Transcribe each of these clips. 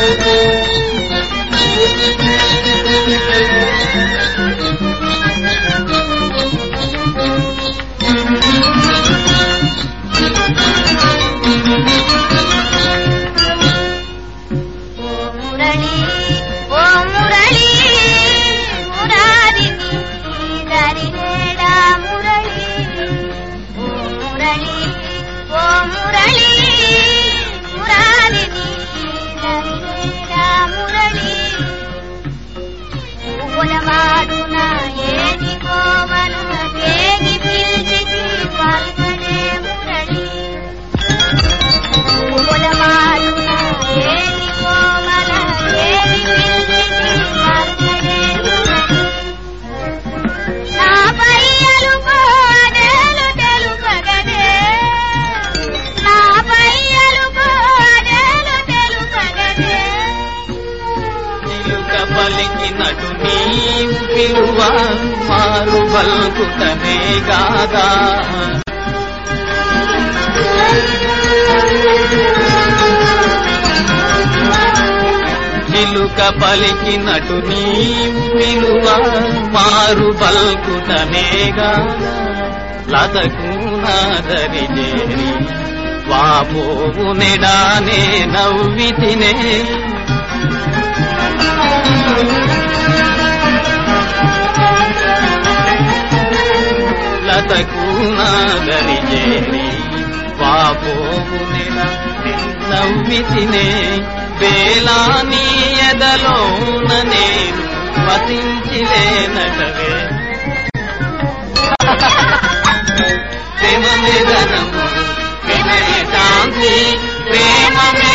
Müzik పలికినటు నీవు పిలువ మారు బల్కుతనే గాదా. చిలుక పలికినటు నీవు పిలువ మారు బల్కుతనేగా లతకు నాదరి చేరి వాపోవు నెడానే నవ్వితినే లతకు నాదరి చేరి వాపోవు నెడ నవ్వితినే వేలా నీ ఎదలోన నేను వసించిలేనటవే ప్రేమ నిధనము ప్రేమ శాంతి ప్రేమమే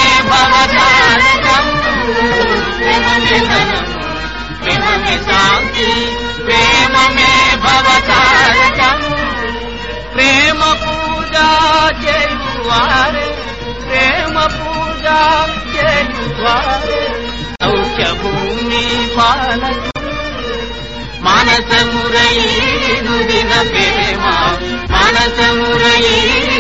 పంచభూమి పాలకు పాలక మానసమురయీను దిన ప్రేమ మానసమురయీను